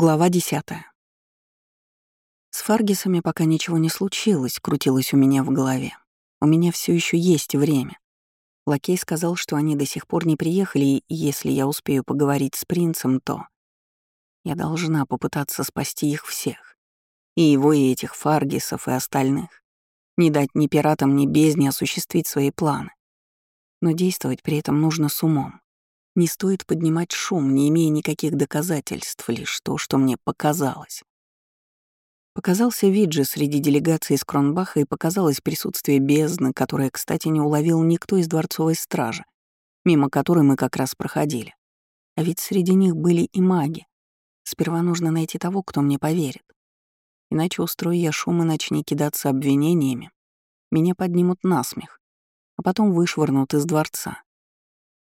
Глава десятая. С Фаргисами пока ничего не случилось, крутилось у меня в голове. У меня все еще есть время. Лакей сказал, что они до сих пор не приехали, и если я успею поговорить с принцем, то... Я должна попытаться спасти их всех. И его, и этих Фаргисов, и остальных. Не дать ни пиратам, ни бездне осуществить свои планы. Но действовать при этом нужно с умом. Не стоит поднимать шум, не имея никаких доказательств, лишь то, что мне показалось. Показался Виджи среди делегации из Кронбаха и показалось присутствие бездны, которое, кстати, не уловил никто из дворцовой стражи, мимо которой мы как раз проходили. А ведь среди них были и маги. Сперва нужно найти того, кто мне поверит. Иначе устрою я шум и начни кидаться обвинениями. Меня поднимут на смех, а потом вышвырнут из дворца.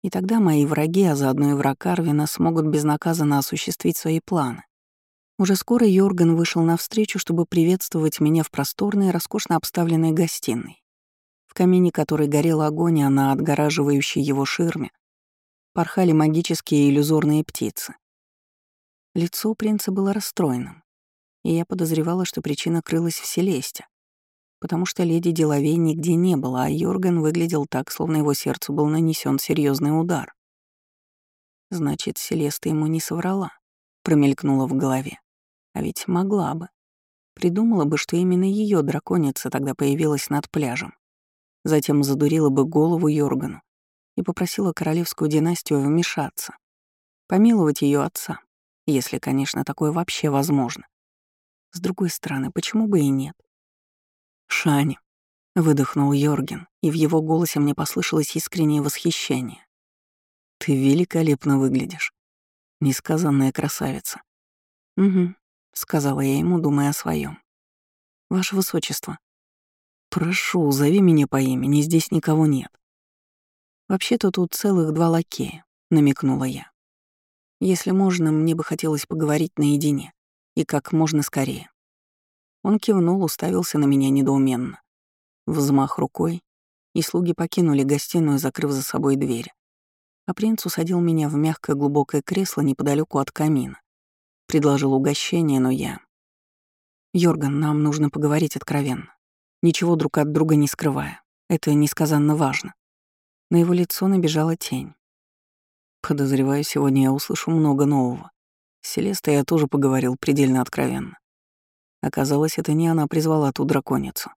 И тогда мои враги, а заодно и враг Арвина, смогут безнаказанно осуществить свои планы. Уже скоро Йорган вышел навстречу, чтобы приветствовать меня в просторной, роскошно обставленной гостиной. В камине которой горел огонь, а на отгораживающей его ширме порхали магические иллюзорные птицы. Лицо принца было расстроенным, и я подозревала, что причина крылась в Селесте потому что леди Деловей нигде не было, а Йорган выглядел так, словно его сердцу был нанесен серьезный удар. Значит, Селеста ему не соврала, промелькнула в голове. А ведь могла бы. Придумала бы, что именно ее драконица тогда появилась над пляжем. Затем задурила бы голову Йоргану и попросила королевскую династию вмешаться, помиловать ее отца, если, конечно, такое вообще возможно. С другой стороны, почему бы и нет? «Шани», — выдохнул Йорген, и в его голосе мне послышалось искреннее восхищение. «Ты великолепно выглядишь. Несказанная красавица». «Угу», — сказала я ему, думая о своем. «Ваше высочество». «Прошу, зови меня по имени, здесь никого нет». «Вообще-то тут целых два лакея», — намекнула я. «Если можно, мне бы хотелось поговорить наедине, и как можно скорее». Он кивнул, уставился на меня недоуменно. Взмах рукой, и слуги покинули гостиную, закрыв за собой дверь. А принц усадил меня в мягкое глубокое кресло неподалеку от камина. Предложил угощение, но я... «Йорган, нам нужно поговорить откровенно. Ничего друг от друга не скрывая. Это несказанно важно». На его лицо набежала тень. Подозреваю, сегодня я услышу много нового. С Селестой я тоже поговорил предельно откровенно. Оказалось, это не она призвала ту драконицу.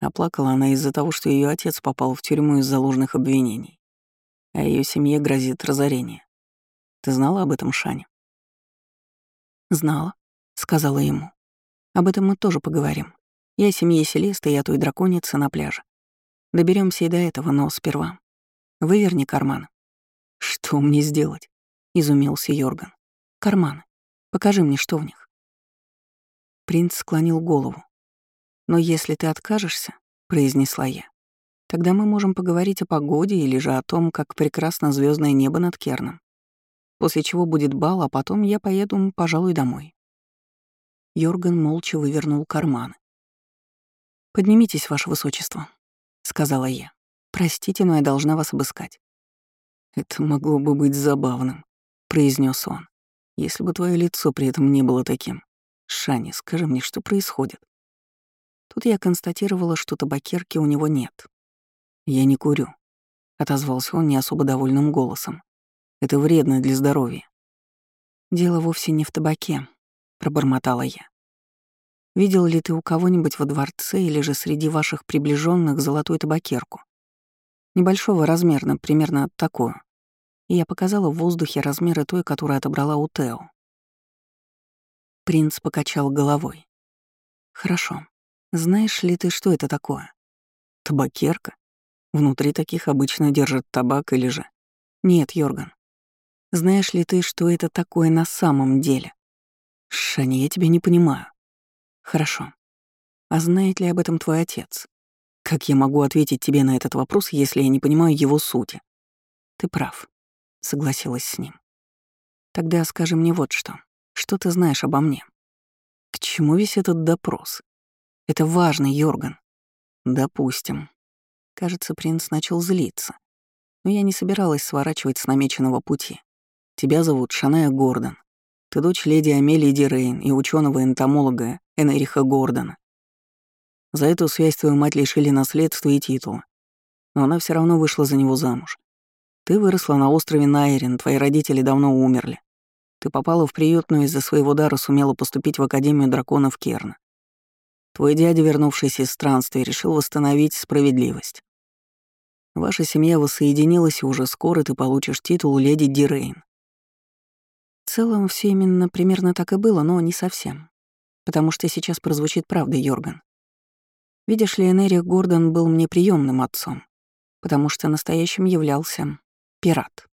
А плакала она из-за того, что ее отец попал в тюрьму из-за ложных обвинений. А ее семье грозит разорение. Ты знала об этом, Шане? «Знала», — сказала ему. «Об этом мы тоже поговорим. Я о семье Селесты и о той драконице на пляже. Доберемся и до этого, но сперва. Выверни карман». «Что мне сделать?» — изумился Йорган. «Карманы. Покажи мне, что в них». Принц склонил голову. «Но если ты откажешься», — произнесла я, «тогда мы можем поговорить о погоде или же о том, как прекрасно звездное небо над Керном. После чего будет бал, а потом я поеду, пожалуй, домой». Йорган молча вывернул карманы. «Поднимитесь, ваше высочество», — сказала я. «Простите, но я должна вас обыскать». «Это могло бы быть забавным», — произнес он, «если бы твое лицо при этом не было таким. «Шани, скажи мне, что происходит?» Тут я констатировала, что табакерки у него нет. «Я не курю», — отозвался он не особо довольным голосом. «Это вредно для здоровья». «Дело вовсе не в табаке», — пробормотала я. «Видел ли ты у кого-нибудь во дворце или же среди ваших приближенных золотую табакерку? Небольшого размера, примерно такую». И я показала в воздухе размеры той, которую отобрала у Тео. Принц покачал головой. «Хорошо. Знаешь ли ты, что это такое?» «Табакерка? Внутри таких обычно держат табак или же...» «Нет, Йорган. Знаешь ли ты, что это такое на самом деле?» «Шани, я тебя не понимаю». «Хорошо. А знает ли об этом твой отец? Как я могу ответить тебе на этот вопрос, если я не понимаю его сути?» «Ты прав», — согласилась с ним. «Тогда скажи мне вот что. Что ты знаешь обо мне? К чему весь этот допрос? Это важно, Йорган. Допустим. Кажется, принц начал злиться. Но я не собиралась сворачивать с намеченного пути. Тебя зовут Шаная Гордон. Ты дочь леди Амелии Дирейн и ученого-энтомолога Энериха Гордона. За эту связь твою мать лишили наследства и титула. Но она все равно вышла за него замуж. Ты выросла на острове Найрен, твои родители давно умерли. Ты попала в приют, но из-за своего дара сумела поступить в Академию драконов Керна. Твой дядя, вернувшийся из странствия, решил восстановить справедливость. Ваша семья воссоединилась, и уже скоро ты получишь титул леди Дирейн. В целом, все именно примерно так и было, но не совсем. Потому что сейчас прозвучит правда, Йорган. Видишь ли, Энерих Гордон был мне приемным отцом, потому что настоящим являлся пират.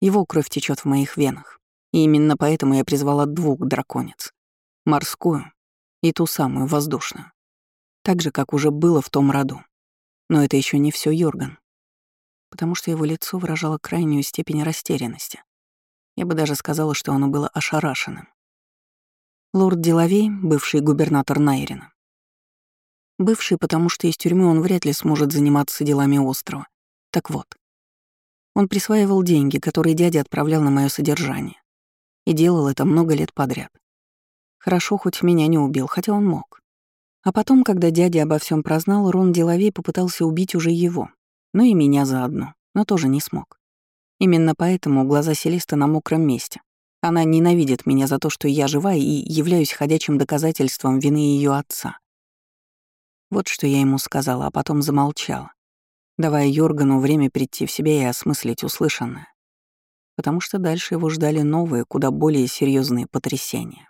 Его кровь течет в моих венах. И именно поэтому я призвала двух драконец. Морскую и ту самую воздушную. Так же, как уже было в том роду. Но это еще не все Йорган. Потому что его лицо выражало крайнюю степень растерянности. Я бы даже сказала, что оно было ошарашенным. Лорд Деловей, бывший губернатор Найрина. Бывший, потому что из тюрьмы он вряд ли сможет заниматься делами острова. Так вот. Он присваивал деньги, которые дядя отправлял на мое содержание. И делал это много лет подряд. Хорошо, хоть меня не убил, хотя он мог. А потом, когда дядя обо всем прознал, Рон Деловей попытался убить уже его. Ну и меня заодно, но тоже не смог. Именно поэтому глаза Селеста на мокром месте. Она ненавидит меня за то, что я жива и являюсь ходячим доказательством вины ее отца. Вот что я ему сказала, а потом замолчала, давая Йоргану время прийти в себя и осмыслить услышанное потому что дальше его ждали новые, куда более серьезные потрясения.